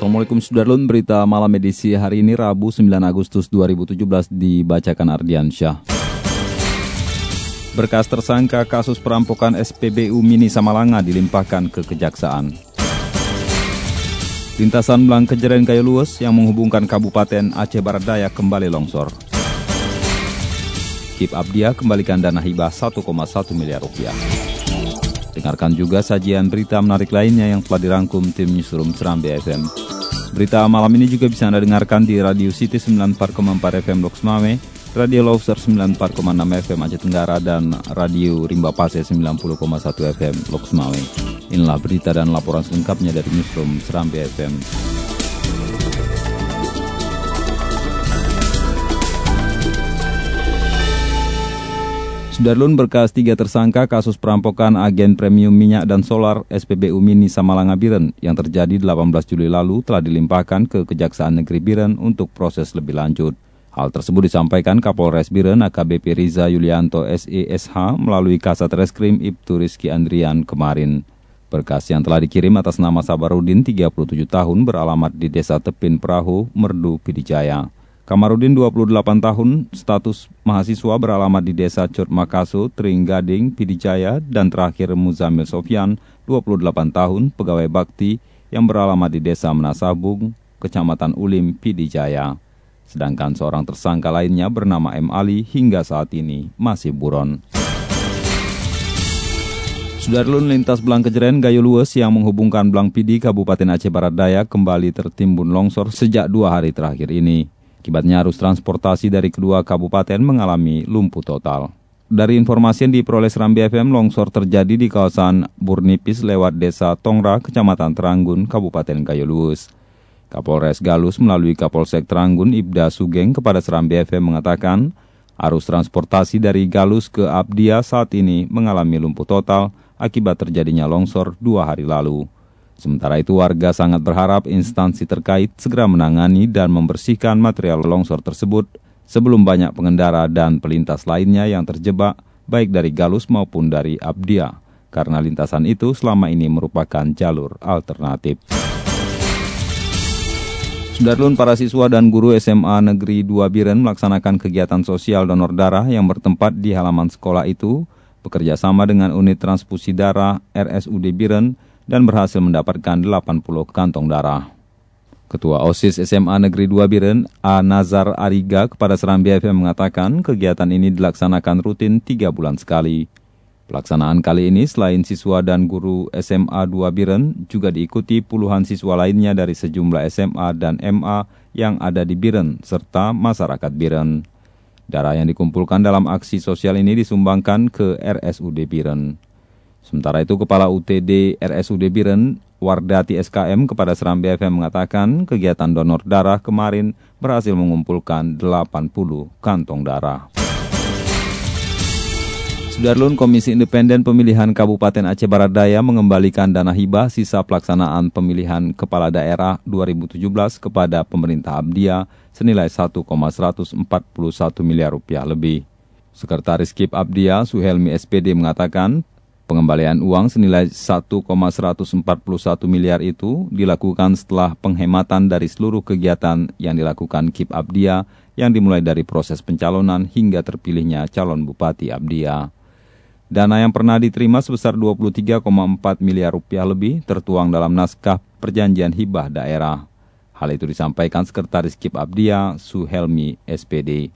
Assalamualaikum Sudarlun, berita malam edisi hari ini Rabu 9 Agustus 2017 dibacakan Ardiansyah. Berkas tersangka kasus perampokan SPBU Mini Samalanga dilimpahkan ke Kejaksaan. Lintasan Belang Kejeren Kayu Lues yang menghubungkan Kabupaten Aceh Barat Daya kembali longsor. Kip Abdia kembalikan dana hibah 1,1 miliar rupiah. Dengarkan juga sajian berita menarik lainnya yang telah dirangkum tim Newsroom Seram BFM. Berita malam ini juga bisa Anda dengarkan di Radio City 94,4 FM Loks Mame, Radio Lobster 94,6 FM Aceh Tenggara, dan Radio Rimba Pase 90,1 FM Loks Mame. Inilah berita dan laporan selengkapnya dari Newsroom Seram BFM. Sudarlun berkas tiga tersangka kasus perampokan agen premium minyak dan solar SPBU Mini Samalanga Biren yang terjadi 18 Juli lalu telah dilimpahkan ke Kejaksaan Negeri Biren untuk proses lebih lanjut. Hal tersebut disampaikan Kapolres Biren AKBP Riza Yulianto SESH melalui Kasat Reskrim Ibtu Rizky Andrian kemarin. Berkas yang telah dikirim atas nama Sabarudin 37 tahun beralamat di Desa Tepin Perahu, Merdu, Pidijaya. Kamarudin 28 tahun, status mahasiswa beralamat di Desa Curt Makasu, Pidijaya, dan terakhir Muzamil Sofyan, 28 tahun, pegawai bakti yang beralamat di Desa Menasabung, Kecamatan Ulim, Pidijaya. Sedangkan seorang tersangka lainnya bernama M. Ali hingga saat ini masih buron. Sudarlun lintas Belang Kejeren Gayo Lues yang menghubungkan Belang Pidi Kabupaten Aceh Barat Daya kembali tertimbun longsor sejak dua hari terakhir ini. Akibatnya arus transportasi dari kedua kabupaten mengalami lumpuh total. Dari informasi yang diperoleh Serambi FM, longsor terjadi di kawasan Burnipis lewat desa Tongra, Kecamatan Teranggun, Kabupaten Kayoluus. Kapolres Galus melalui Kapolsek Teranggun Ibda Sugeng kepada Serambi FM mengatakan, arus transportasi dari Galus ke Abdia saat ini mengalami lumpuh total akibat terjadinya longsor dua hari lalu. Sementara itu warga sangat berharap instansi terkait segera menangani dan membersihkan material longsor tersebut sebelum banyak pengendara dan pelintas lainnya yang terjebak baik dari Galus maupun dari Abdia, karena lintasan itu selama ini merupakan jalur alternatif. Sudarlun para siswa dan guru SMA Negeri 2 Biren melaksanakan kegiatan sosial donor darah yang bertempat di halaman sekolah itu bekerja sama dengan unit transfusi darah RSUD Biren dan berhasil mendapatkan 80 kantong darah. Ketua OSIS SMA Negeri 2 Biren, A. Nazar Ariga kepada Serambi FM mengatakan kegiatan ini dilaksanakan rutin 3 bulan sekali. Pelaksanaan kali ini selain siswa dan guru SMA 2 Biren juga diikuti puluhan siswa lainnya dari sejumlah SMA dan MA yang ada di Biren serta masyarakat Biren. Darah yang dikumpulkan dalam aksi sosial ini disumbangkan ke RSUD Biren. Sementara itu, Kepala UTD RSUD Biren, Wardati SKM kepada Serambi FM mengatakan kegiatan donor darah kemarin berhasil mengumpulkan 80 kantong darah. Sudarlun Komisi Independen Pemilihan Kabupaten Aceh Barat Daya mengembalikan dana hibah sisa pelaksanaan pemilihan kepala daerah 2017 kepada pemerintah Abdia senilai 1,141 miliar rupiah lebih. Sekretaris KIP Abdia Suhelmi SPD mengatakan pengembalian uang senilai 1,141 miliar itu dilakukan setelah penghematan dari seluruh kegiatan yang dilakukan KIP Abdia yang dimulai dari proses pencalonan hingga terpilihnya calon Bupati Abdia. Dana yang pernah diterima sebesar 23,4 miliar rupiah lebih tertuang dalam naskah perjanjian hibah daerah. Hal itu disampaikan Sekretaris KIP Abdia, Suhelmi, SPD.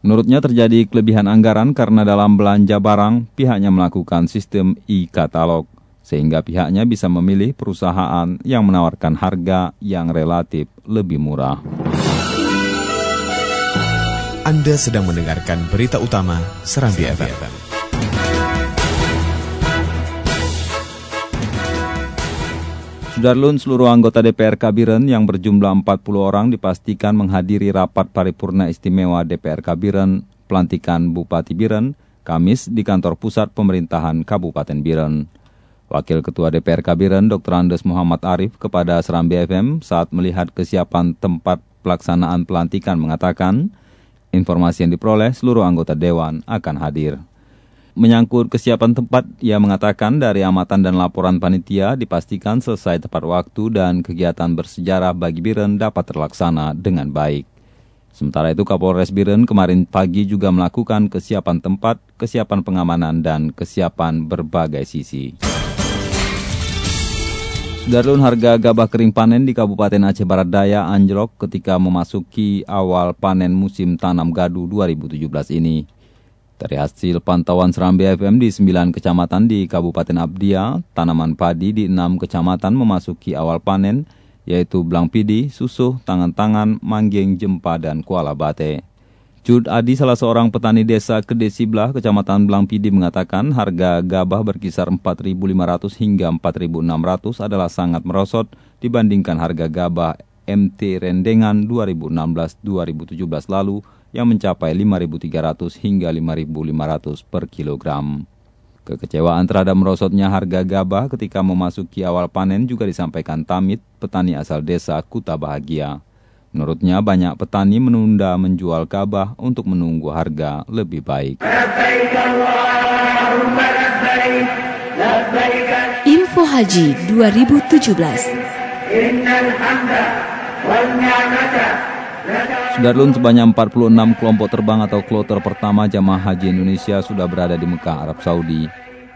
Menurutnya terjadi kelebihan anggaran karena dalam belanja barang pihaknya melakukan sistem e-katalog, sehingga pihaknya bisa memilih perusahaan yang menawarkan harga yang relatif lebih murah. Anda sedang mendengarkan berita utama Serambi FM. Sudarlun seluruh anggota DPR Kabiren yang berjumlah 40 orang dipastikan menghadiri rapat paripurna istimewa DPR Kabiren pelantikan Bupati Biren Kamis di kantor pusat pemerintahan Kabupaten Biren. Wakil Ketua DPR Kabiren Dr. Andes Muhammad Arif kepada Serambi FM saat melihat kesiapan tempat pelaksanaan pelantikan mengatakan, informasi yang diperoleh seluruh anggota Dewan akan hadir. Menyangkut kesiapan tempat, ia mengatakan dari amatan dan laporan panitia dipastikan selesai tepat waktu dan kegiatan bersejarah bagi Biren dapat terlaksana dengan baik. Sementara itu Kapolres Biren kemarin pagi juga melakukan kesiapan tempat, kesiapan pengamanan, dan kesiapan berbagai sisi. Darlun harga gabah kering panen di Kabupaten Aceh Barat Daya anjlok ketika memasuki awal panen musim tanam gadu 2017 ini. Dari hasil pantauan Serambi FM di 9 kecamatan di Kabupaten Abdia, tanaman padi di 6 kecamatan memasuki awal panen, yaitu Blang Pidi, Susuh, Tangan-Tangan, Manggeng, Jempa, dan Kuala Bate. Jud Adi, salah seorang petani desa Kedesiblah, Kecamatan Blang Pidi, mengatakan harga gabah berkisar 4.500 hingga 4.600 adalah sangat merosot dibandingkan harga gabah MT Rendengan 2016-2017 lalu yang mencapai 5.300 hingga 5.500 per kilogram. Kekecewaan terhadap merosotnya harga gabah ketika memasuki awal panen juga disampaikan Tamit, petani asal desa Kuta Bahagia. Menurutnya banyak petani menunda menjual gabah untuk menunggu harga lebih baik. Info Haji 2017 Sudarlun sebanyak 46 kelompok terbang atau kloter pertama jamaah haji Indonesia sudah berada di Mekah, Arab Saudi.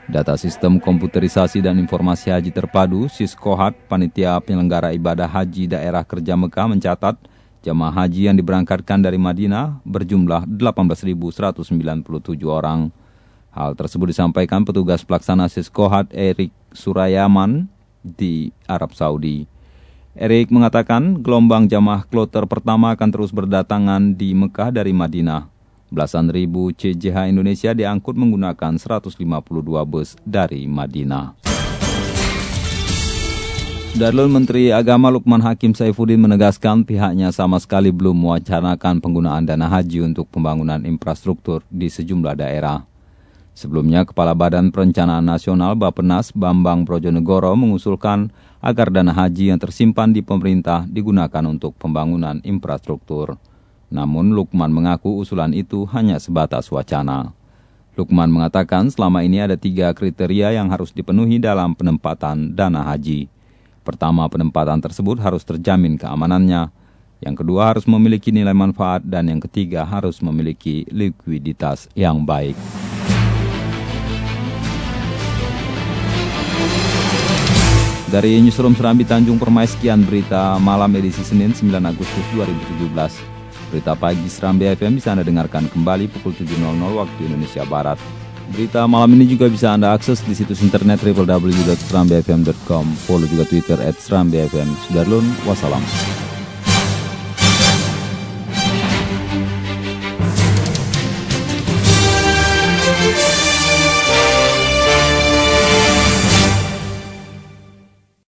Data sistem komputerisasi dan informasi haji terpadu, Siskohat, panitia penyelenggara ibadah haji daerah kerja Mekah mencatat jamaah haji yang diberangkatkan dari Madinah berjumlah 18.197 orang. Hal tersebut disampaikan petugas pelaksana Siskohat Erik Surayaman di Arab Saudi. Erik mengatakan gelombang jamaah kloter pertama akan terus berdatangan di Mekah dari Madinah. Belasan ribu CJH Indonesia diangkut menggunakan 152 bus dari Madinah. Darlun Menteri Agama Lukman Hakim Saifuddin menegaskan pihaknya sama sekali belum mewacanakan penggunaan dana haji untuk pembangunan infrastruktur di sejumlah daerah. Sebelumnya, Kepala Badan Perencanaan Nasional Bapenas Bambang Brojonegoro mengusulkan agar dana haji yang tersimpan di pemerintah digunakan untuk pembangunan infrastruktur. Namun, Lukman mengaku usulan itu hanya sebatas wacana. Lukman mengatakan selama ini ada tiga kriteria yang harus dipenuhi dalam penempatan dana haji. Pertama, penempatan tersebut harus terjamin keamanannya. Yang kedua, harus memiliki nilai manfaat. Dan yang ketiga, harus memiliki likuiditas yang baik. Dari Newsroom Serambi Tanjung Permai, sekian berita malam edisi Senin 9 Agustus 2017. Berita pagi Serambi FM bisa Anda dengarkan kembali pukul 7.00 waktu Indonesia Barat. Berita malam ini juga bisa Anda akses di situs internet www.serambifm.com. Follow juga Twitter at Serambi FM. Sudarlun, wassalam.